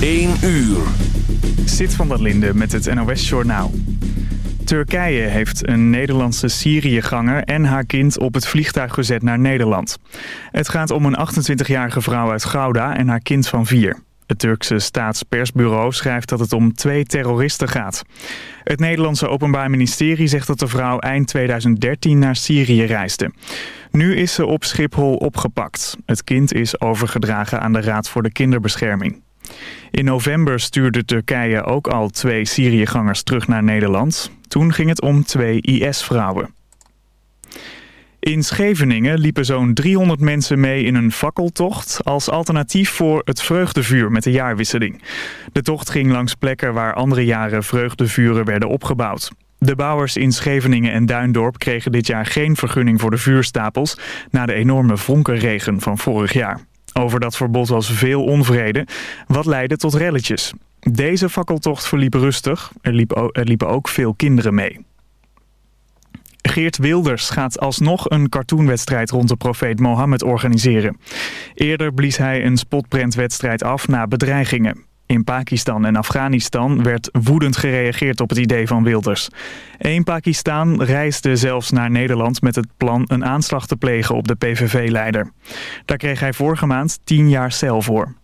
1 uur. Zit van der Linde met het NOS-journaal. Turkije heeft een Nederlandse Syriëganger en haar kind op het vliegtuig gezet naar Nederland. Het gaat om een 28-jarige vrouw uit Gouda en haar kind van vier. Het Turkse staatspersbureau schrijft dat het om twee terroristen gaat. Het Nederlandse Openbaar Ministerie zegt dat de vrouw eind 2013 naar Syrië reisde. Nu is ze op Schiphol opgepakt. Het kind is overgedragen aan de Raad voor de Kinderbescherming. In november stuurde Turkije ook al twee Syriëgangers terug naar Nederland. Toen ging het om twee IS-vrouwen. In Scheveningen liepen zo'n 300 mensen mee in een fakkeltocht... als alternatief voor het vreugdevuur met de jaarwisseling. De tocht ging langs plekken waar andere jaren vreugdevuren werden opgebouwd. De bouwers in Scheveningen en Duindorp kregen dit jaar geen vergunning voor de vuurstapels... na de enorme vonkenregen van vorig jaar. Over dat verbod was veel onvrede, wat leidde tot relletjes. Deze fakkeltocht verliep rustig, er, liep, er liepen ook veel kinderen mee. Geert Wilders gaat alsnog een cartoonwedstrijd rond de profeet Mohammed organiseren. Eerder blies hij een spotprentwedstrijd af na bedreigingen. In Pakistan en Afghanistan werd woedend gereageerd op het idee van Wilders. Eén Pakistan reisde zelfs naar Nederland met het plan een aanslag te plegen op de PVV-leider. Daar kreeg hij vorige maand tien jaar cel voor.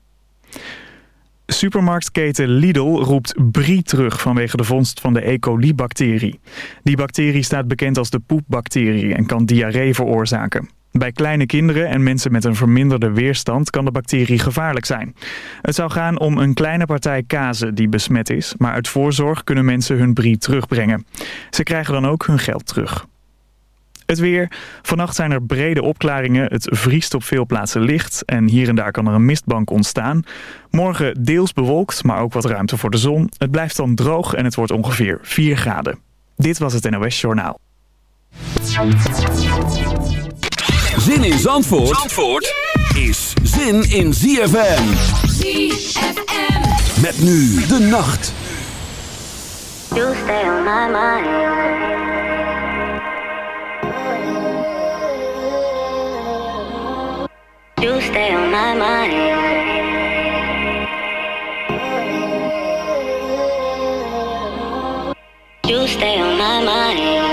Supermarktketen Lidl roept Brie terug vanwege de vondst van de E. coli-bacterie. Die bacterie staat bekend als de poepbacterie en kan diarree veroorzaken. Bij kleine kinderen en mensen met een verminderde weerstand kan de bacterie gevaarlijk zijn. Het zou gaan om een kleine partij kazen die besmet is, maar uit voorzorg kunnen mensen hun brie terugbrengen. Ze krijgen dan ook hun geld terug. Het weer. Vannacht zijn er brede opklaringen. Het vriest op veel plaatsen licht. En hier en daar kan er een mistbank ontstaan. Morgen deels bewolkt, maar ook wat ruimte voor de zon. Het blijft dan droog en het wordt ongeveer 4 graden. Dit was het NOS Journaal. Zin in Zandvoort, Zandvoort is zin in ZFM. ZFM. Met nu de nacht. You stay on my mind. You stay on my mind. You stay on my mind.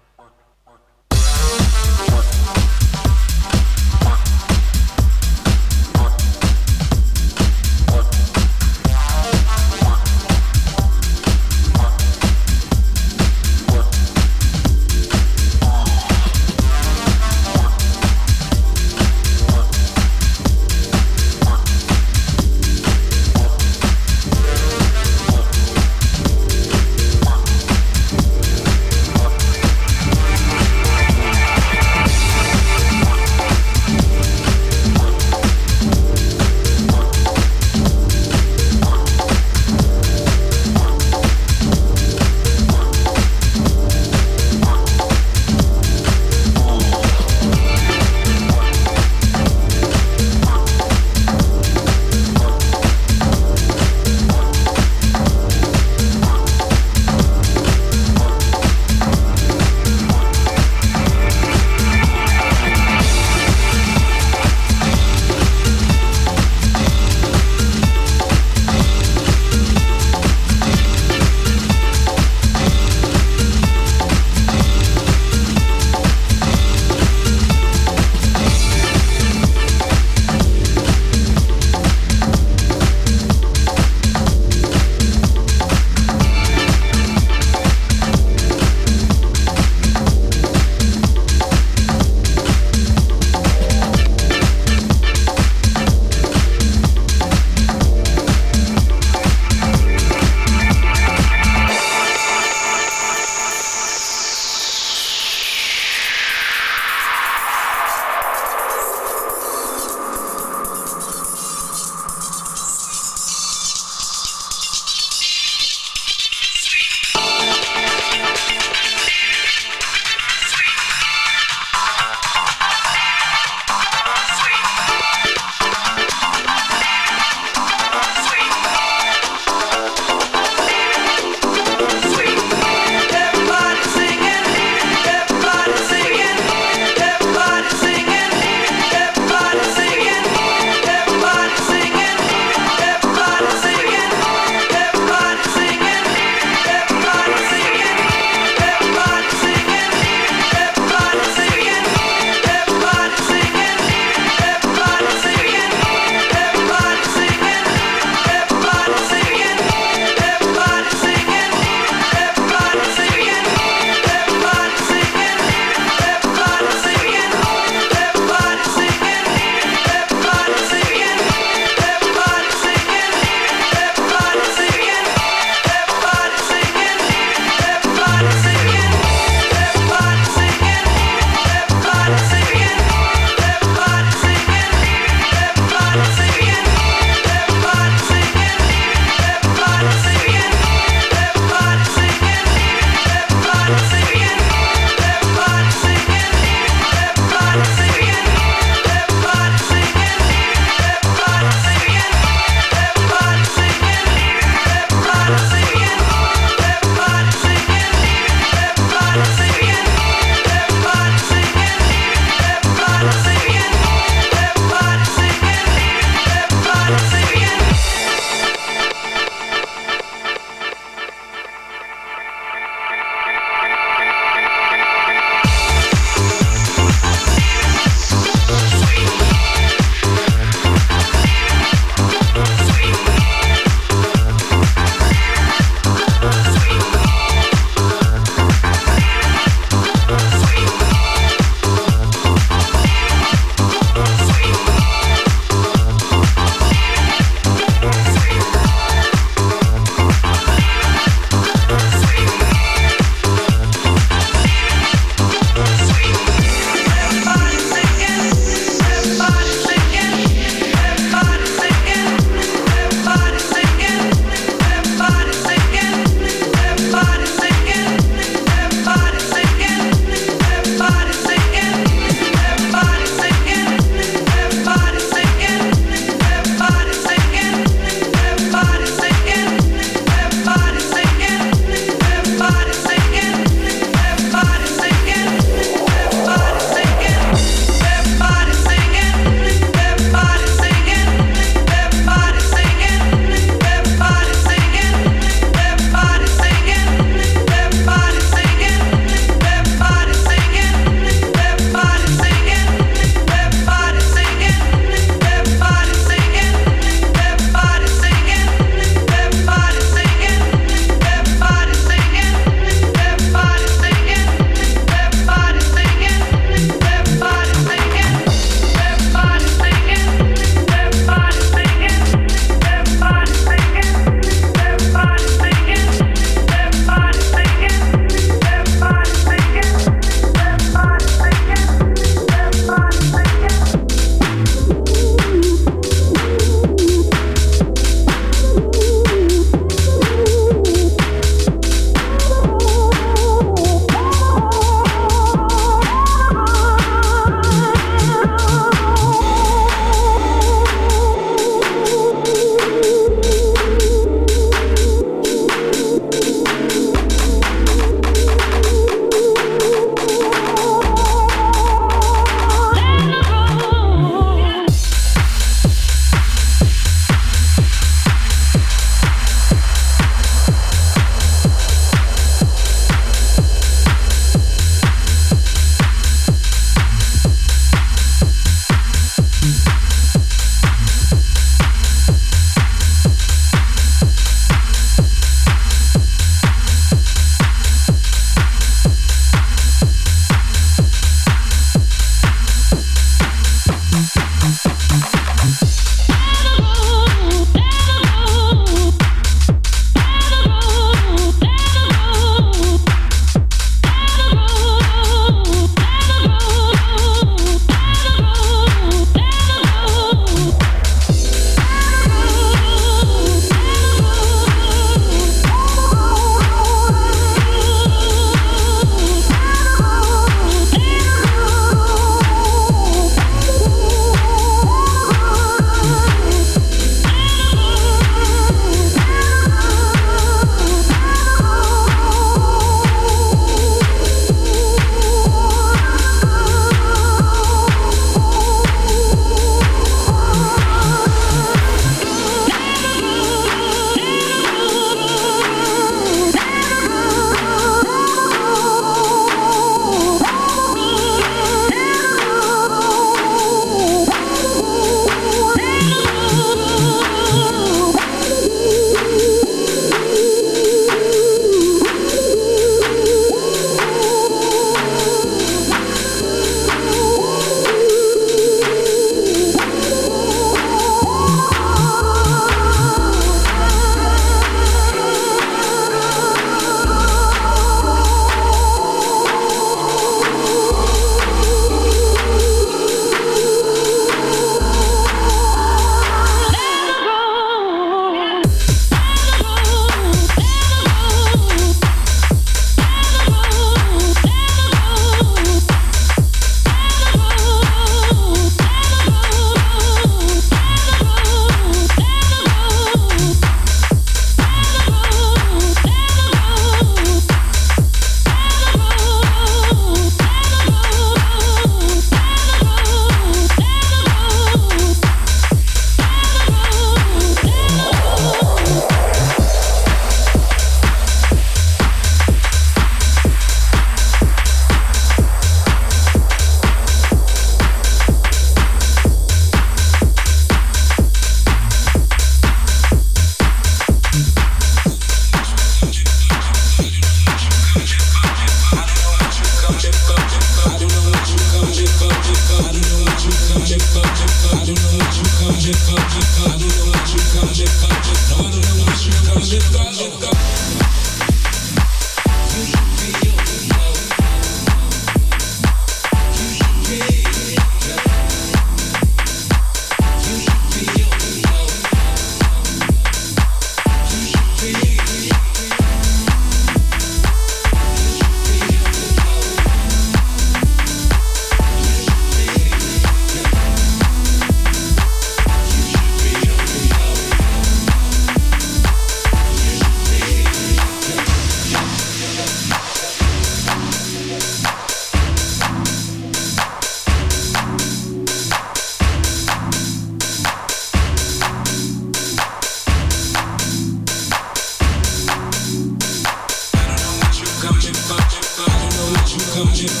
come, just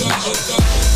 come, just come.